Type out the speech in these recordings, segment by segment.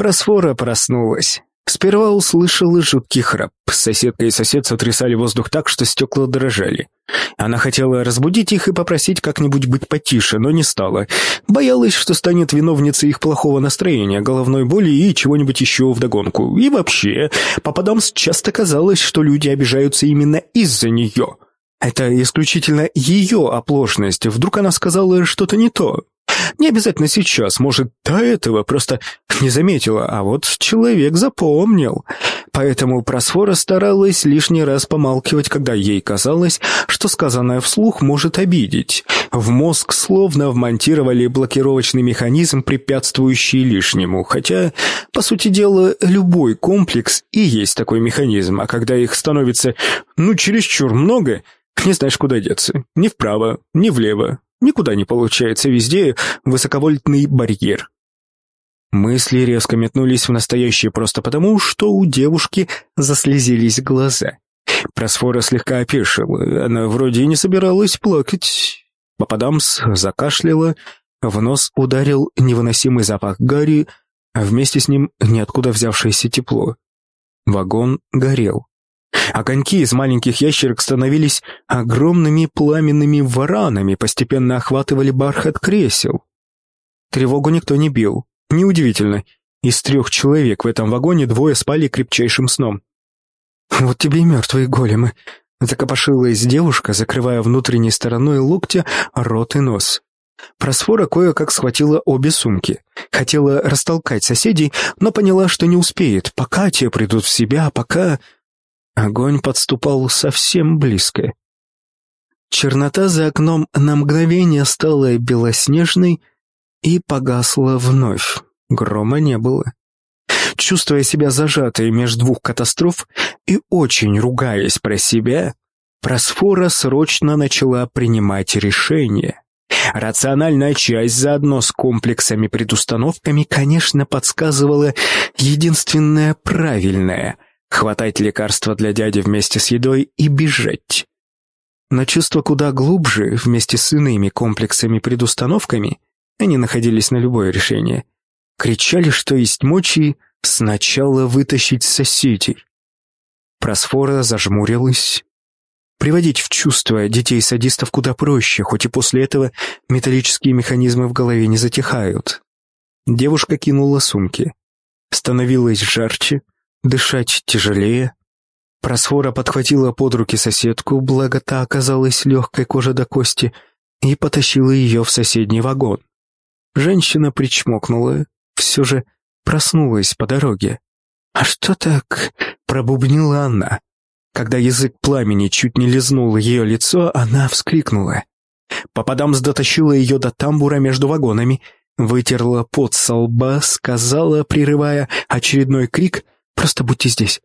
Просфора проснулась. Сперва услышала жуткий храп. Соседка и сосед сотрясали воздух так, что стекла дрожали. Она хотела разбудить их и попросить как-нибудь быть потише, но не стала. Боялась, что станет виновницей их плохого настроения, головной боли и чего-нибудь еще вдогонку. И вообще, попадамс часто казалось, что люди обижаются именно из-за нее. Это исключительно ее оплошность. Вдруг она сказала что-то не то. Не обязательно сейчас, может, до этого просто не заметила, а вот человек запомнил. Поэтому Просфора старалась лишний раз помалкивать, когда ей казалось, что сказанное вслух может обидеть. В мозг словно вмонтировали блокировочный механизм, препятствующий лишнему, хотя, по сути дела, любой комплекс и есть такой механизм, а когда их становится, ну, чересчур много, не знаешь, куда деться. Ни вправо, ни влево, Никуда не получается, везде высоковольтный барьер. Мысли резко метнулись в настоящее просто потому, что у девушки заслезились глаза. Просфора слегка опешила, она вроде и не собиралась плакать. Попадамс закашляла, в нос ударил невыносимый запах гари, а вместе с ним ниоткуда взявшееся тепло. Вагон горел. Огоньки из маленьких ящерок становились огромными пламенными варанами, постепенно охватывали бархат кресел. Тревогу никто не бил. Неудивительно. Из трех человек в этом вагоне двое спали крепчайшим сном. «Вот тебе и мертвые големы», — закопошилась девушка, закрывая внутренней стороной локтя рот и нос. Просфора кое-как схватила обе сумки. Хотела растолкать соседей, но поняла, что не успеет, пока те придут в себя, пока... Огонь подступал совсем близко. Чернота за окном на мгновение стала белоснежной и погасла вновь. Грома не было. Чувствуя себя зажатой между двух катастроф и очень ругаясь про себя, Просфора срочно начала принимать решение. Рациональная часть заодно с комплексами-предустановками, конечно, подсказывала единственное правильное — хватать лекарства для дяди вместе с едой и бежать. Но чувство куда глубже, вместе с иными комплексами-предустановками, они находились на любое решение. Кричали, что есть мочи, сначала вытащить соседей. Просфора зажмурилась. Приводить в чувство детей-садистов куда проще, хоть и после этого металлические механизмы в голове не затихают. Девушка кинула сумки. Становилось жарче, дышать тяжелее. Просфора подхватила под руки соседку, благо та оказалась легкой кожи до кости, и потащила ее в соседний вагон. Женщина причмокнула, все же проснулась по дороге. «А что так?» — пробубнила она. Когда язык пламени чуть не лизнул ее лицо, она вскрикнула. Попадамс дотащила ее до тамбура между вагонами, вытерла пот со лба, сказала, прерывая очередной крик — Просто будьте здесь.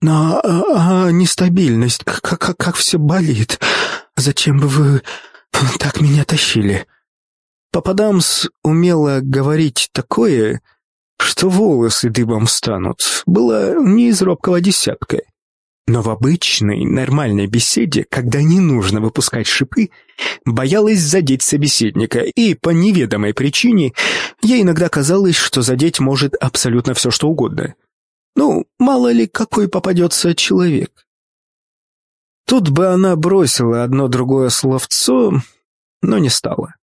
Но а, а, нестабильность, как, как, как все болит. Зачем бы вы так меня тащили?» Попадамс умела говорить такое, что волосы дыбом станут. Была не из робкого десятка. Но в обычной, нормальной беседе, когда не нужно выпускать шипы, боялась задеть собеседника, и по неведомой причине ей иногда казалось, что задеть может абсолютно все, что угодно. Ну, мало ли, какой попадется человек. Тут бы она бросила одно другое словцо, но не стала.